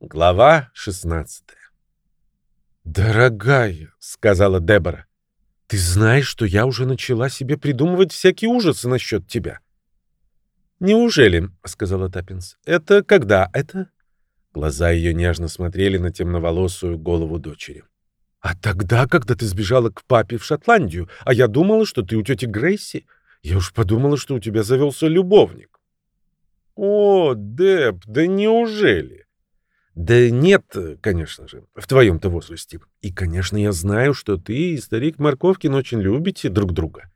Глава 16 «Дорогая», — сказала Дебора, — «ты знаешь, что я уже начала себе придумывать всякие ужасы насчет тебя». «Неужели?» — сказала Таппинс. «Это когда это?» Глаза ее нежно смотрели на темноволосую голову дочери. «А тогда, когда ты сбежала к папе в Шотландию, а я думала, что ты у тети Грейси, я уж подумала, что у тебя завелся любовник». «О, Деб, да неужели?» Да нет, конечно же, в твоем-то возрасте. И, конечно, я знаю, что ты и старик Морковкин очень любите друг друга.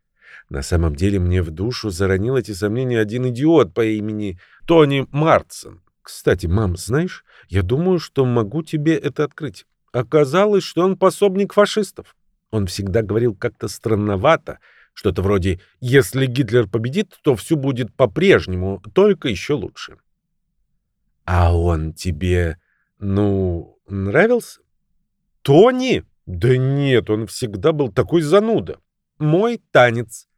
На самом деле мне в душу заронил эти сомнения один идиот по имени Тони Мартсон. Кстати, мам, знаешь, я думаю, что могу тебе это открыть. Оказалось, что он пособник фашистов. Он всегда говорил как-то странновато, что-то вроде «если Гитлер победит, то все будет по-прежнему, только еще лучше». А он тебе ну, нравился? Тони? Да нет, он всегда был такой зануда. Мой танец.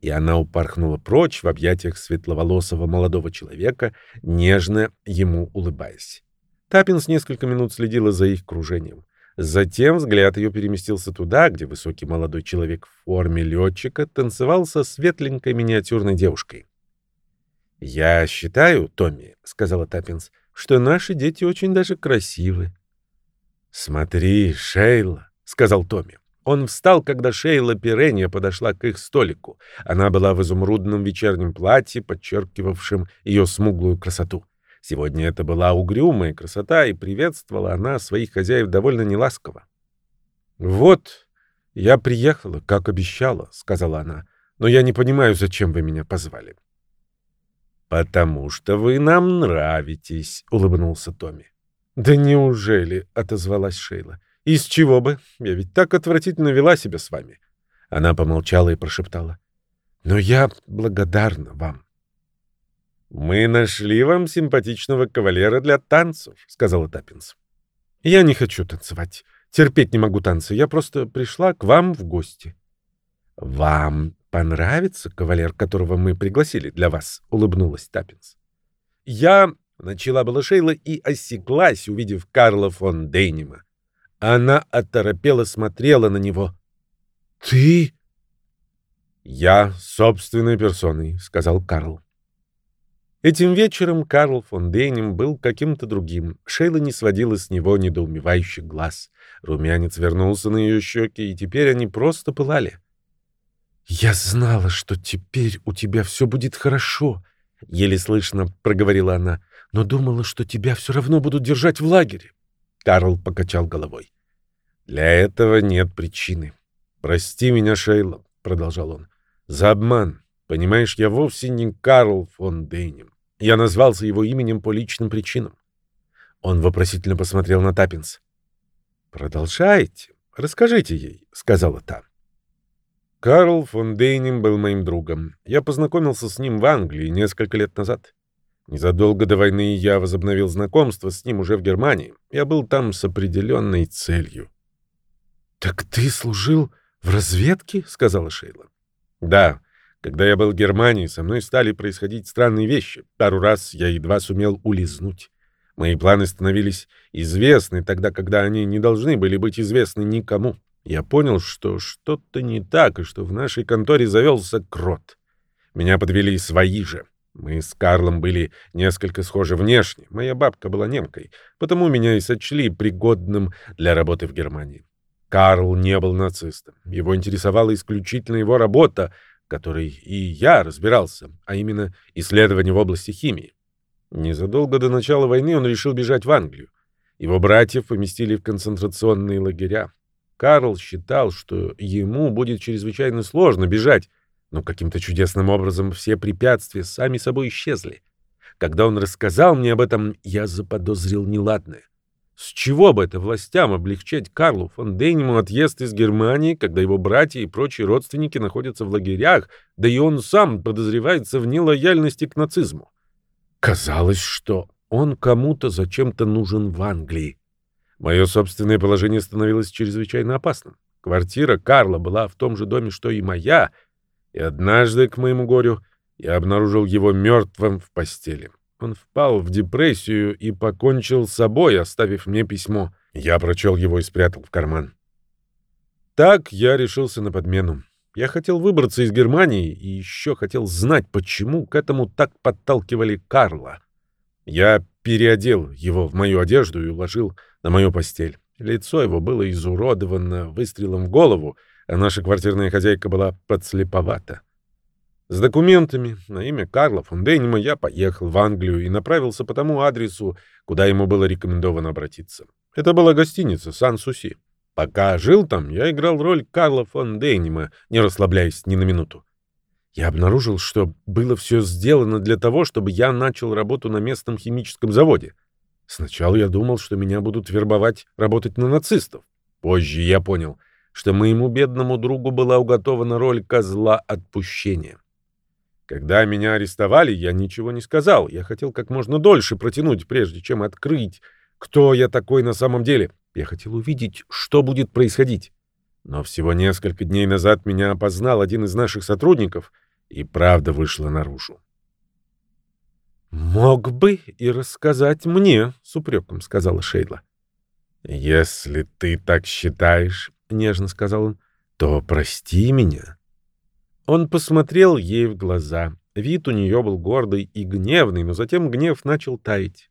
И она упорхнула прочь в объятиях светловолосого молодого человека, нежно ему улыбаясь. Таппинс несколько минут следила за их кружением. Затем взгляд ее переместился туда, где высокий молодой человек в форме летчика танцевал со светленькой миниатюрной девушкой. «Я считаю, Томми», — сказала Таппинс, — что наши дети очень даже красивы. «Смотри, Шейла», — сказал Томми. Он встал, когда Шейла Пиренья подошла к их столику. Она была в изумрудном вечернем платье, подчеркивавшем ее смуглую красоту. Сегодня это была угрюмая красота, и приветствовала она своих хозяев довольно неласково. «Вот, я приехала, как обещала», — сказала она, — «но я не понимаю, зачем вы меня позвали». «Потому что вы нам нравитесь», — улыбнулся Томми. «Да неужели?» — отозвалась Шейла. «Из чего бы? Я ведь так отвратительно вела себя с вами». Она помолчала и прошептала. «Но я благодарна вам». «Мы нашли вам симпатичного кавалера для танцев», — сказала Таппинс. «Я не хочу танцевать. Терпеть не могу танцы. Я просто пришла к вам в гости». «Вам понравится кавалер, которого мы пригласили для вас?» — улыбнулась Таппинс. «Я...» — начала была Шейла и осеклась, увидев Карла фон Дейнима. Она оторопела смотрела на него. «Ты...» «Я собственной персоной», — сказал Карл. Этим вечером Карл фон Дейним был каким-то другим. Шейла не сводила с него недоумевающих глаз. Румянец вернулся на ее щеки, и теперь они просто пылали. «Я знала, что теперь у тебя все будет хорошо», — еле слышно проговорила она, «но думала, что тебя все равно будут держать в лагере». Карл покачал головой. «Для этого нет причины. Прости меня, Шейла», — продолжал он, — «за обман. Понимаешь, я вовсе не Карл фон Дейнем. Я назвался его именем по личным причинам». Он вопросительно посмотрел на Таппинс. «Продолжайте. Расскажите ей», — сказала та. Карл фон Дейнем был моим другом. Я познакомился с ним в Англии несколько лет назад. Незадолго до войны я возобновил знакомство с ним уже в Германии. Я был там с определенной целью. «Так ты служил в разведке?» — сказала Шейла. «Да. Когда я был в Германии, со мной стали происходить странные вещи. Пару раз я едва сумел улизнуть. Мои планы становились известны тогда, когда они не должны были быть известны никому. Я понял, что что-то не так, и что в нашей конторе завелся крот. Меня подвели свои же. Мы с Карлом были несколько схожи внешне. Моя бабка была немкой, потому меня и сочли пригодным для работы в Германии. Карл не был нацистом. Его интересовала исключительно его работа, которой и я разбирался, а именно исследование в области химии. Незадолго до начала войны он решил бежать в Англию. Его братьев поместили в концентрационные лагеря. Карл считал, что ему будет чрезвычайно сложно бежать, но каким-то чудесным образом все препятствия сами собой исчезли. Когда он рассказал мне об этом, я заподозрил неладное. С чего бы это властям облегчать Карлу фон Дейниму отъезд из Германии, когда его братья и прочие родственники находятся в лагерях, да и он сам подозревается в нелояльности к нацизму? Казалось, что он кому-то зачем-то нужен в Англии. Мое собственное положение становилось чрезвычайно опасным. Квартира Карла была в том же доме, что и моя, и однажды, к моему горю, я обнаружил его мертвым в постели. Он впал в депрессию и покончил с собой, оставив мне письмо. Я прочел его и спрятал в карман. Так я решился на подмену. Я хотел выбраться из Германии и еще хотел знать, почему к этому так подталкивали Карла. Я переодел его в мою одежду и уложил на мою постель. Лицо его было изуродовано выстрелом в голову, а наша квартирная хозяйка была подслеповата. С документами на имя Карла фон Дейнима я поехал в Англию и направился по тому адресу, куда ему было рекомендовано обратиться. Это была гостиница «Сан-Суси». Пока жил там, я играл роль Карла фон Дейнима, не расслабляясь ни на минуту. Я обнаружил, что было все сделано для того, чтобы я начал работу на местном химическом заводе. Сначала я думал, что меня будут вербовать работать на нацистов. Позже я понял, что моему бедному другу была уготована роль козла отпущения. Когда меня арестовали, я ничего не сказал. Я хотел как можно дольше протянуть, прежде чем открыть, кто я такой на самом деле. Я хотел увидеть, что будет происходить. Но всего несколько дней назад меня опознал один из наших сотрудников, и правда вышла наружу. «Мог бы и рассказать мне», — с упреком сказала Шейла. «Если ты так считаешь», — нежно сказал он, — «то прости меня». Он посмотрел ей в глаза. Вид у нее был гордый и гневный, но затем гнев начал таять.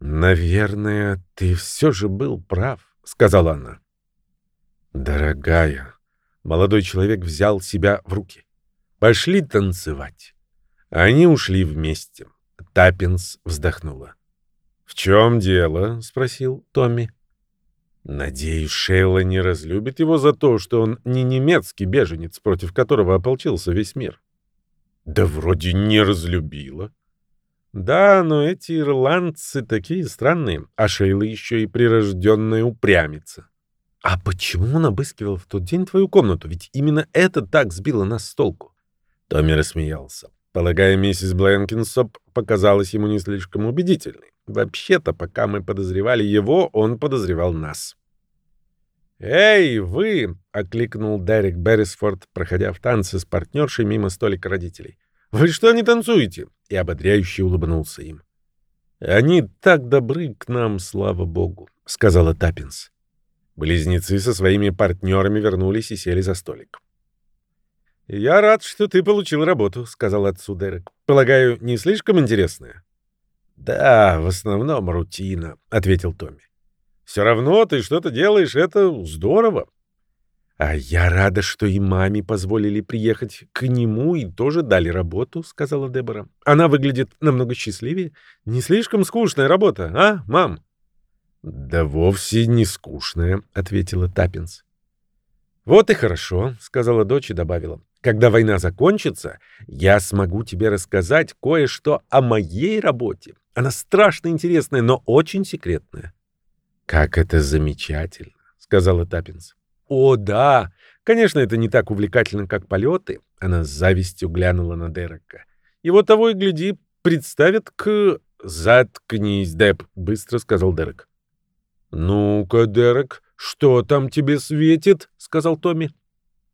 «Наверное, ты все же был прав», — сказала она. «Дорогая», — молодой человек взял себя в руки. «Пошли танцевать». Они ушли вместе. Таппинс вздохнула. «В чем дело?» — спросил Томми. «Надеюсь, Шейла не разлюбит его за то, что он не немецкий беженец, против которого ополчился весь мир». «Да вроде не разлюбила», да, но эти ирландцы такие странные, а Шейла еще и прирожденная упрямица. А почему он обыскивал в тот день твою комнату? Ведь именно это так сбило нас с толку. Томми рассмеялся. Полагаю, миссис Бленкинсоп показалась ему не слишком убедительной. Вообще-то, пока мы подозревали его, он подозревал нас. «Эй, вы!» — окликнул Дерек Беррисфорд, проходя в танцы с партнершей мимо столика родителей. «Вы что не танцуете?» И ободряюще улыбнулся им. «Они так добры к нам, слава богу», — сказала Таппинс. Близнецы со своими партнерами вернулись и сели за столик. «Я рад, что ты получил работу», — сказал отцу Дерек. «Полагаю, не слишком интересная?» «Да, в основном рутина», — ответил Томми. «Все равно ты что-то делаешь, это здорово. «А я рада, что и маме позволили приехать к нему и тоже дали работу», — сказала Дебора. «Она выглядит намного счастливее. Не слишком скучная работа, а, мам?» «Да вовсе не скучная», — ответила Таппинс. «Вот и хорошо», — сказала дочь и добавила. «Когда война закончится, я смогу тебе рассказать кое-что о моей работе. Она страшно интересная, но очень секретная». «Как это замечательно», — сказала Таппинс. «О, да! Конечно, это не так увлекательно, как полеты». Она с завистью глянула на Дерека. «Его того и гляди, представят к...» «Заткнись, Деп», — быстро сказал Дерек. «Ну-ка, Дерек, что там тебе светит?» — сказал Томми.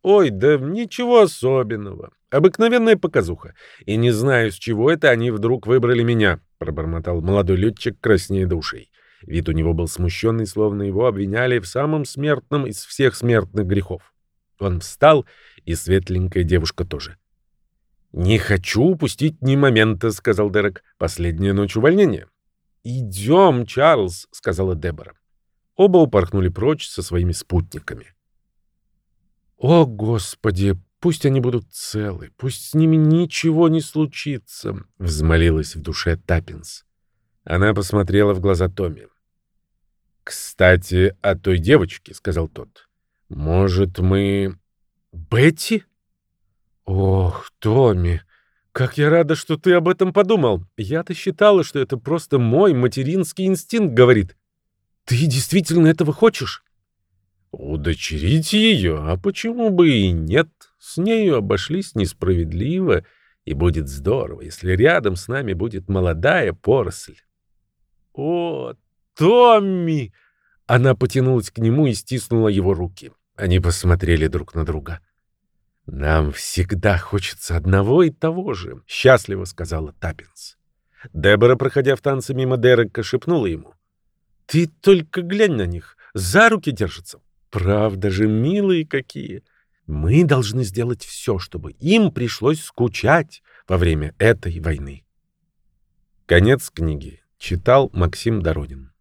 «Ой, да ничего особенного. Обыкновенная показуха. И не знаю, с чего это они вдруг выбрали меня», — пробормотал молодой летчик краснее душей. Вид у него был смущенный, словно его обвиняли в самом смертном из всех смертных грехов. Он встал, и светленькая девушка тоже. «Не хочу упустить ни момента», — сказал Дерек. «Последняя ночь увольнения». «Идем, Чарльз», — сказала Дебора. Оба упорхнули прочь со своими спутниками. «О, Господи, пусть они будут целы, пусть с ними ничего не случится», — взмолилась в душе Таппинс. Она посмотрела в глаза Томми. «Кстати, о той девочке», — сказал тот. «Может, мы...» «Бетти?» «Ох, Томми, как я рада, что ты об этом подумал. Я-то считала, что это просто мой материнский инстинкт говорит. Ты действительно этого хочешь?» «Удочерить ее? А почему бы и нет? С нею обошлись несправедливо, и будет здорово, если рядом с нами будет молодая поросль». «О, Томми!» Она потянулась к нему и стиснула его руки. Они посмотрели друг на друга. «Нам всегда хочется одного и того же», — счастливо сказала Таппинс. Дебора, проходя в танце мимо Дерека, шепнула ему. «Ты только глянь на них, за руки держатся. Правда же, милые какие. Мы должны сделать все, чтобы им пришлось скучать во время этой войны». Конец книги. Читал Максим Дородин.